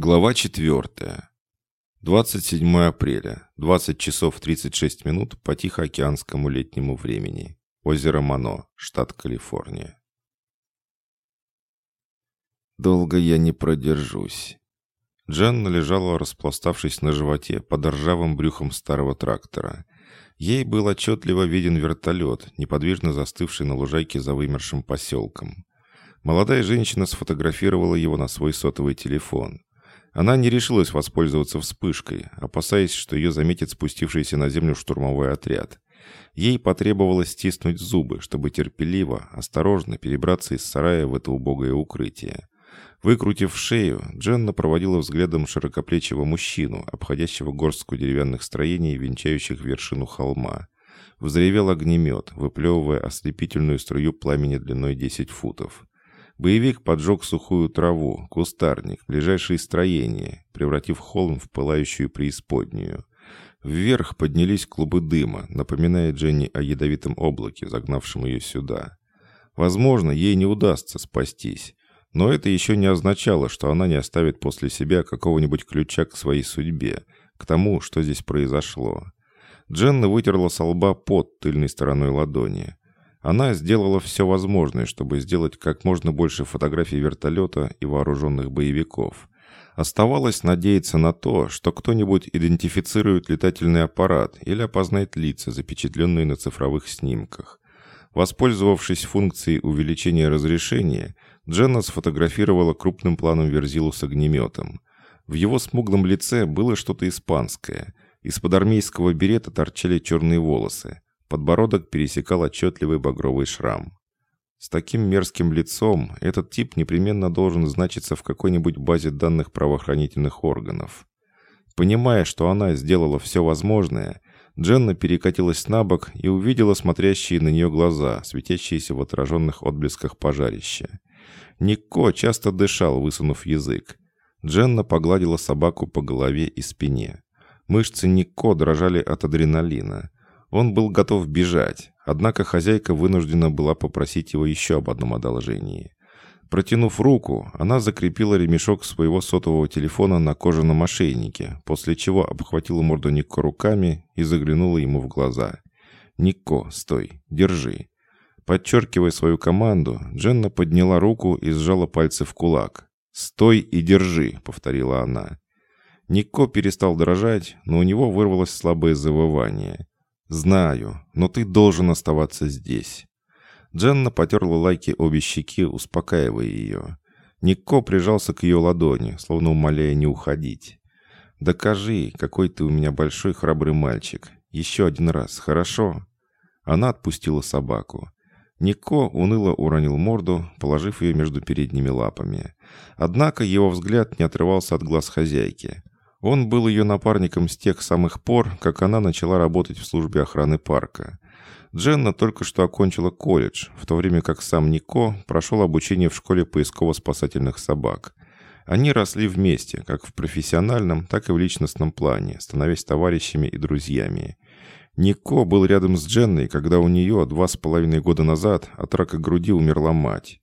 Глава 4. 27 апреля, 20 часов 36 минут по Тихоокеанскому летнему времени. Озеро Мано, штат Калифорния. Долго я не продержусь. Дженна лежала, распластавшись на животе под ржавым брюхом старого трактора. Ей был отчетливо виден вертолет, неподвижно застывший на лужайке за вымершим поселком. Молодая женщина сфотографировала его на свой сотовый телефон. Она не решилась воспользоваться вспышкой, опасаясь, что ее заметит спустившийся на землю штурмовой отряд. Ей потребовалось стиснуть зубы, чтобы терпеливо, осторожно перебраться из сарая в это убогое укрытие. Выкрутив шею, Дженна проводила взглядом широкоплечего мужчину, обходящего горстку деревянных строений, венчающих вершину холма. Взревел огнемет, выплевывая ослепительную струю пламени длиной 10 футов. Боевик поджег сухую траву, кустарник, ближайшие строения, превратив холм в пылающую преисподнюю. Вверх поднялись клубы дыма, напоминая Дженни о ядовитом облаке, загнавшем ее сюда. Возможно, ей не удастся спастись, но это еще не означало, что она не оставит после себя какого-нибудь ключа к своей судьбе, к тому, что здесь произошло. Дженна вытерла со лба под тыльной стороной ладони. Она сделала все возможное, чтобы сделать как можно больше фотографий вертолета и вооруженных боевиков. Оставалось надеяться на то, что кто-нибудь идентифицирует летательный аппарат или опознает лица, запечатленные на цифровых снимках. Воспользовавшись функцией увеличения разрешения, Дженна сфотографировала крупным планом Верзилу с огнеметом. В его смуглом лице было что-то испанское. Из-под армейского берета торчали черные волосы. Подбородок пересекал отчетливый багровый шрам. С таким мерзким лицом этот тип непременно должен значиться в какой-нибудь базе данных правоохранительных органов. Понимая, что она сделала все возможное, Дженна перекатилась на бок и увидела смотрящие на нее глаза, светящиеся в отраженных отблесках пожарища. Нико часто дышал, высунув язык. Дженна погладила собаку по голове и спине. Мышцы Нико дрожали от адреналина. Он был готов бежать, однако хозяйка вынуждена была попросить его еще об одном одолжении. Протянув руку, она закрепила ремешок своего сотового телефона на кожаном ошейнике, после чего обхватила морду Никко руками и заглянула ему в глаза. «Никко, стой, держи». Подчеркивая свою команду, Дженна подняла руку и сжала пальцы в кулак. «Стой и держи», — повторила она. Никко перестал дрожать, но у него вырвалось слабое завывание. «Знаю, но ты должен оставаться здесь». Дженна потерла лайки обе щеки, успокаивая ее. Никко прижался к ее ладони, словно умоляя не уходить. «Докажи, какой ты у меня большой храбрый мальчик. Еще один раз, хорошо?» Она отпустила собаку. Нико уныло уронил морду, положив ее между передними лапами. Однако его взгляд не отрывался от глаз хозяйки. Он был ее напарником с тех самых пор, как она начала работать в службе охраны парка. Дженна только что окончила колледж, в то время как сам Нико прошел обучение в школе поисково-спасательных собак. Они росли вместе, как в профессиональном, так и в личностном плане, становясь товарищами и друзьями. Нико был рядом с Дженной, когда у нее два с половиной года назад от рака груди умерла мать.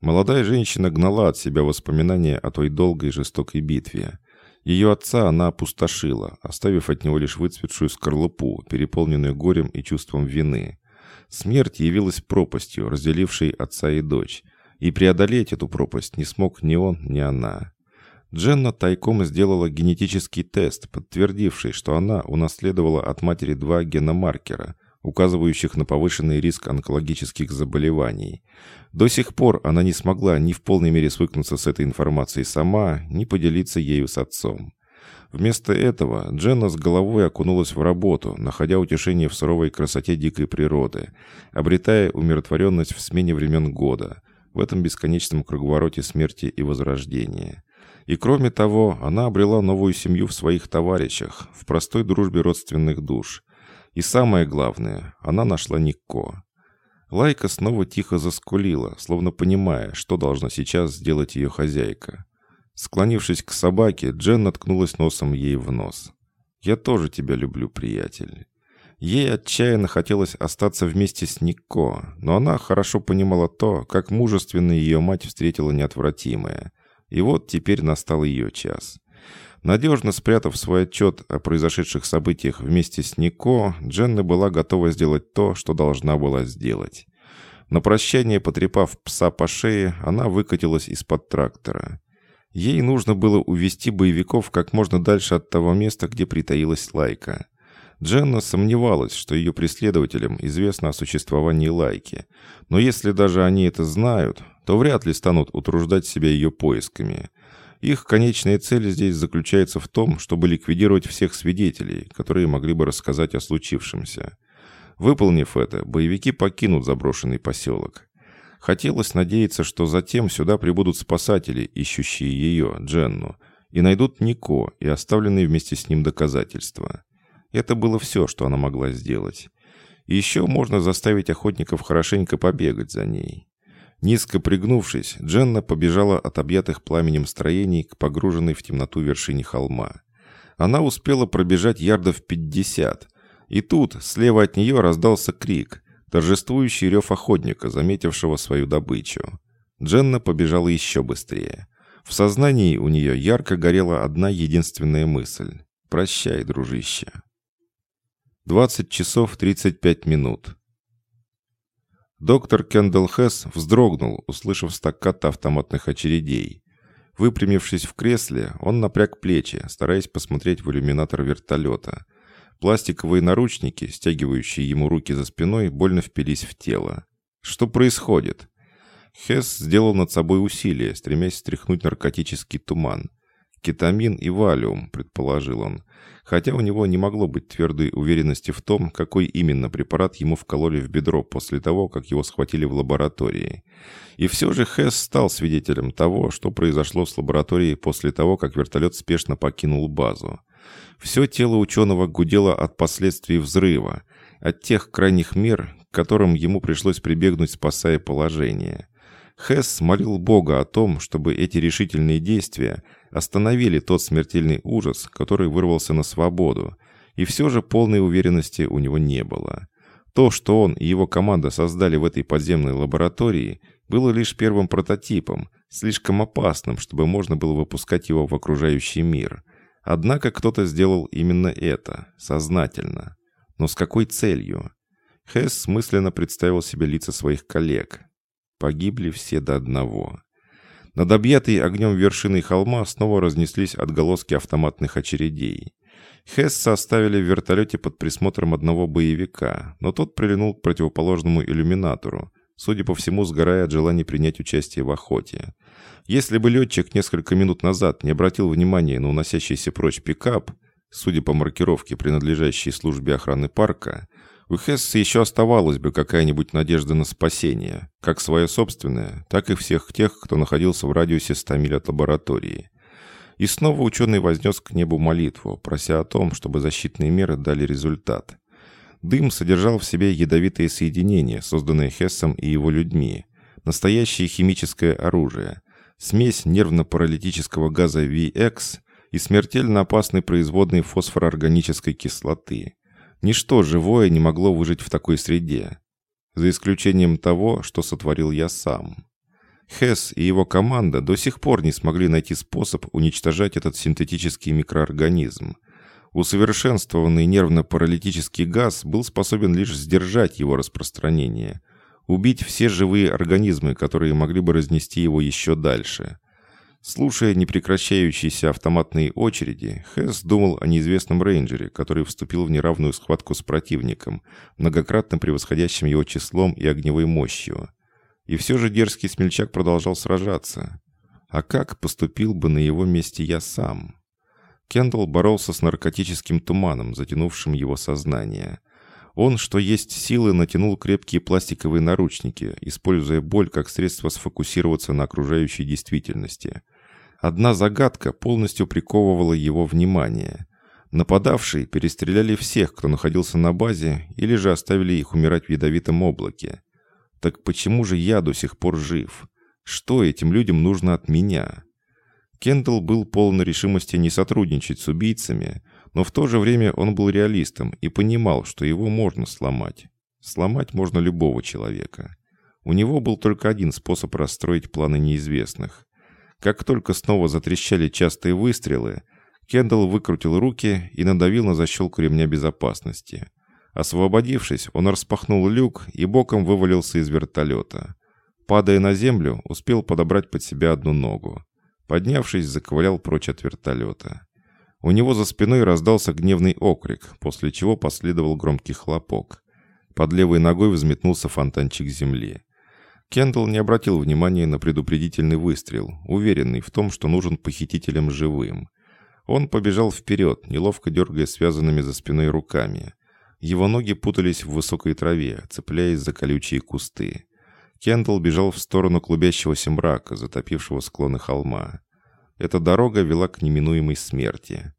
Молодая женщина гнала от себя воспоминания о той долгой жестокой битве. Ее отца она опустошила, оставив от него лишь выцветшую скорлупу, переполненную горем и чувством вины. Смерть явилась пропастью, разделившей отца и дочь, и преодолеть эту пропасть не смог ни он, ни она. Дженна тайком сделала генетический тест, подтвердивший, что она унаследовала от матери два геномаркера, указывающих на повышенный риск онкологических заболеваний. До сих пор она не смогла ни в полной мере свыкнуться с этой информацией сама, ни поделиться ею с отцом. Вместо этого Дженна с головой окунулась в работу, находя утешение в суровой красоте дикой природы, обретая умиротворенность в смене времен года, в этом бесконечном круговороте смерти и возрождения. И кроме того, она обрела новую семью в своих товарищах, в простой дружбе родственных душ – и самое главное, она нашла Никко. Лайка снова тихо заскулила, словно понимая, что должна сейчас сделать ее хозяйка. Склонившись к собаке, Джен наткнулась носом ей в нос. «Я тоже тебя люблю, приятель». Ей отчаянно хотелось остаться вместе с Никко, но она хорошо понимала то, как мужественно ее мать встретила неотвратимое. И вот теперь настал ее час. Надежно спрятав свой отчет о произошедших событиях вместе с Нико, Дженна была готова сделать то, что должна была сделать. На прощание, потрепав пса по шее, она выкатилась из-под трактора. Ей нужно было увести боевиков как можно дальше от того места, где притаилась Лайка. Дженна сомневалась, что ее преследователям известно о существовании Лайки, но если даже они это знают, то вряд ли станут утруждать себя ее поисками – их конечная цель здесь заключается в том, чтобы ликвидировать всех свидетелей, которые могли бы рассказать о случившемся. Выполнив это, боевики покинут заброшенный поселок. Хотелось надеяться, что затем сюда прибудут спасатели, ищущие ее, Дженну, и найдут Нико и оставленные вместе с ним доказательства. Это было все, что она могла сделать. И еще можно заставить охотников хорошенько побегать за ней. Низко пригнувшись, Дженна побежала от объятых пламенем строений к погруженной в темноту вершине холма. Она успела пробежать ярдов пятьдесят, и тут слева от нее раздался крик, торжествующий рев охотника, заметившего свою добычу. Дженна побежала еще быстрее. В сознании у нее ярко горела одна единственная мысль. «Прощай, дружище». 20 часов 35 минут. Доктор Кендалл Хесс вздрогнул, услышав стаккато автоматных очередей. Выпрямившись в кресле, он напряг плечи, стараясь посмотреть в иллюминатор вертолета. Пластиковые наручники, стягивающие ему руки за спиной, больно впились в тело. Что происходит? Хесс сделал над собой усилие, стремясь стряхнуть наркотический туман. «Кетамин и валиум», — предположил он хотя у него не могло быть твердой уверенности в том, какой именно препарат ему вкололи в бедро после того, как его схватили в лаборатории. И все же Хесс стал свидетелем того, что произошло с лабораторией после того, как вертолет спешно покинул базу. Все тело ученого гудело от последствий взрыва, от тех крайних мер, к которым ему пришлось прибегнуть, спасая положение. Хесс молил Бога о том, чтобы эти решительные действия остановили тот смертельный ужас, который вырвался на свободу, и все же полной уверенности у него не было. То, что он и его команда создали в этой подземной лаборатории, было лишь первым прототипом, слишком опасным, чтобы можно было выпускать его в окружающий мир. Однако кто-то сделал именно это, сознательно. Но с какой целью? Хесс мысленно представил себе лица своих коллег, Погибли все до одного. Над объятой огнем вершиной холма снова разнеслись отголоски автоматных очередей. Хесса оставили в вертолете под присмотром одного боевика, но тот прилинул к противоположному иллюминатору, судя по всему, сгорая от желания принять участие в охоте. Если бы летчик несколько минут назад не обратил внимания на уносящийся прочь пикап, судя по маркировке, принадлежащей службе охраны парка, у Хесса еще оставалась бы какая-нибудь надежда на спасение, как свое собственное, так и всех тех, кто находился в радиусе 100 миль от лаборатории. И снова ученый вознес к небу молитву, прося о том, чтобы защитные меры дали результат. Дым содержал в себе ядовитые соединения, созданные Хессом и его людьми. Настоящее химическое оружие. Смесь нервно-паралитического газа VX и смертельно опасной производной фосфороорганической кислоты. Ничто живое не могло выжить в такой среде, за исключением того, что сотворил я сам. Хесс и его команда до сих пор не смогли найти способ уничтожать этот синтетический микроорганизм. Усовершенствованный нервно-паралитический газ был способен лишь сдержать его распространение, убить все живые организмы, которые могли бы разнести его еще дальше. Слушая непрекращающиеся автоматные очереди, Хэс думал о неизвестном рейнджере, который вступил в неравную схватку с противником, многократно превосходящим его числом и огневой мощью. И все же дерзкий смельчак продолжал сражаться. А как поступил бы на его месте я сам? Кендалл боролся с наркотическим туманом, затянувшим его сознание. Он, что есть силы, натянул крепкие пластиковые наручники, используя боль как средство сфокусироваться на окружающей действительности – Одна загадка полностью приковывала его внимание. Нападавшие перестреляли всех, кто находился на базе, или же оставили их умирать в ядовитом облаке. Так почему же я до сих пор жив? Что этим людям нужно от меня? Кендалл был полон решимости не сотрудничать с убийцами, но в то же время он был реалистом и понимал, что его можно сломать. Сломать можно любого человека. У него был только один способ расстроить планы неизвестных. Как только снова затрещали частые выстрелы, Кендалл выкрутил руки и надавил на защелку ремня безопасности. Освободившись, он распахнул люк и боком вывалился из вертолета. Падая на землю, успел подобрать под себя одну ногу. Поднявшись, заковылял прочь от вертолета. У него за спиной раздался гневный окрик, после чего последовал громкий хлопок. Под левой ногой взметнулся фонтанчик земли. Кендалл не обратил внимания на предупредительный выстрел, уверенный в том, что нужен похитителям живым. Он побежал вперед, неловко дергая связанными за спиной руками. Его ноги путались в высокой траве, цепляясь за колючие кусты. Кендалл бежал в сторону клубящегося мрака, затопившего склоны холма. Эта дорога вела к неминуемой смерти.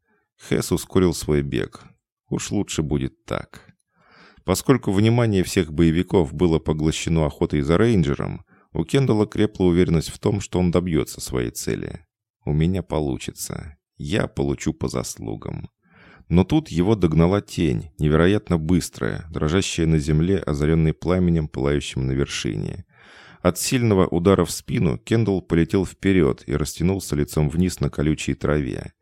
Хэс ускорил свой бег. Уж лучше будет так. Поскольку внимание всех боевиков было поглощено охотой за рейнджером, у Кендалла крепла уверенность в том, что он добьется своей цели. «У меня получится. Я получу по заслугам». Но тут его догнала тень, невероятно быстрая, дрожащая на земле, озаренной пламенем, пылающим на вершине. От сильного удара в спину Кендалл полетел вперед и растянулся лицом вниз на колючей траве.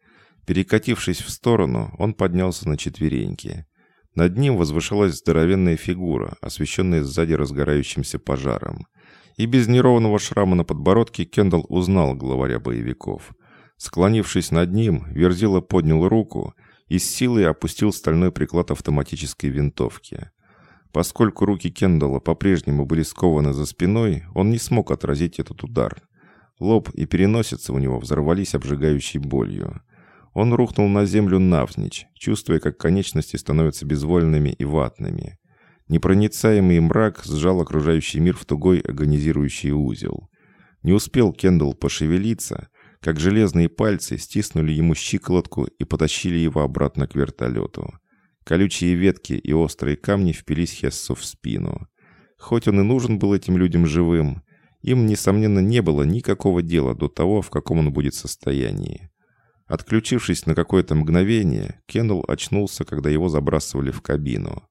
Перекатившись в сторону, он поднялся на четвереньки. Над ним возвышалась здоровенная фигура, освещенная сзади разгорающимся пожаром. И без неровного шрама на подбородке Кендалл узнал главаря боевиков. Склонившись над ним, Верзила поднял руку и с силой опустил стальной приклад автоматической винтовки. Поскольку руки Кендалла по-прежнему были скованы за спиной, он не смог отразить этот удар. Лоб и переносица у него взорвались обжигающей болью. Он рухнул на землю навзничь, чувствуя, как конечности становятся безвольными и ватными. Непроницаемый мрак сжал окружающий мир в тугой агонизирующий узел. Не успел Кендалл пошевелиться, как железные пальцы стиснули ему щиколотку и потащили его обратно к вертолету. Колючие ветки и острые камни впились Хессу в спину. Хоть он и нужен был этим людям живым, им, несомненно, не было никакого дела до того, в каком он будет состоянии. Отключившись на какое-то мгновение, Кендалл очнулся, когда его забрасывали в кабину.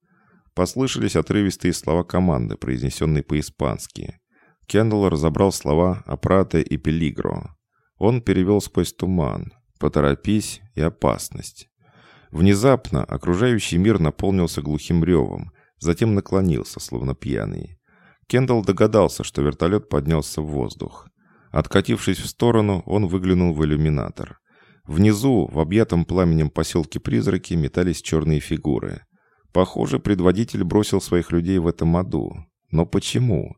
Послышались отрывистые слова команды, произнесенные по-испански. Кендалл разобрал слова «апрате» и «пелигро». Он перевел сквозь туман «поторопись» и «опасность». Внезапно окружающий мир наполнился глухим ревом, затем наклонился, словно пьяный. Кендалл догадался, что вертолет поднялся в воздух. Откатившись в сторону, он выглянул в иллюминатор. Внизу, в объятом пламенем поселке Призраки, метались черные фигуры. Похоже, предводитель бросил своих людей в этом аду. Но почему?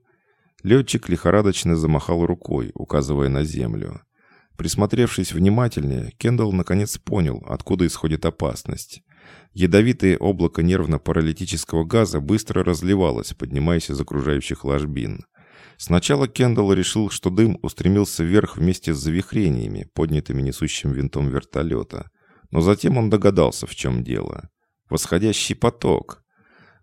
Летчик лихорадочно замахал рукой, указывая на землю. Присмотревшись внимательнее, Кендалл наконец понял, откуда исходит опасность. Ядовитое облако нервно-паралитического газа быстро разливалось, поднимаясь из окружающих ложбин. Сначала Кендалл решил, что дым устремился вверх вместе с завихрениями, поднятыми несущим винтом вертолета. Но затем он догадался, в чем дело. Восходящий поток.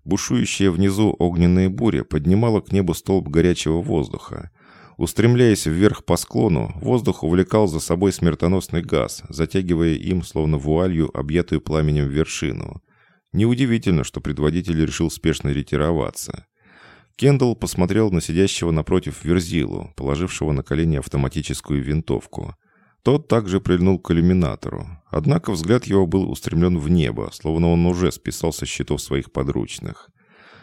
Бушующая внизу огненная буря поднимала к небу столб горячего воздуха. Устремляясь вверх по склону, воздух увлекал за собой смертоносный газ, затягивая им, словно вуалью, объятую пламенем вершину. Неудивительно, что предводитель решил спешно ретироваться. Кендалл посмотрел на сидящего напротив Верзилу, положившего на колени автоматическую винтовку. Тот также прильнул к иллюминатору, однако взгляд его был устремлен в небо, словно он уже списал со счетов своих подручных.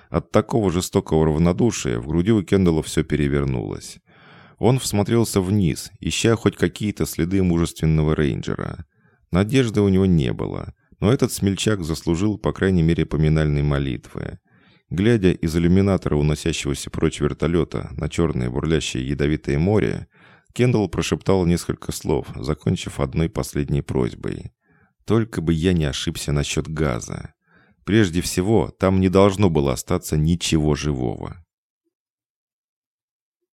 От такого жестокого равнодушия в груди у Кендалла все перевернулось. Он всмотрелся вниз, ища хоть какие-то следы мужественного рейнджера. Надежды у него не было, но этот смельчак заслужил, по крайней мере, поминальной молитвы. Глядя из иллюминатора уносящегося прочь вертолета на черное бурлящее ядовитое море, Кендалл прошептал несколько слов, закончив одной последней просьбой. «Только бы я не ошибся насчет газа. Прежде всего, там не должно было остаться ничего живого».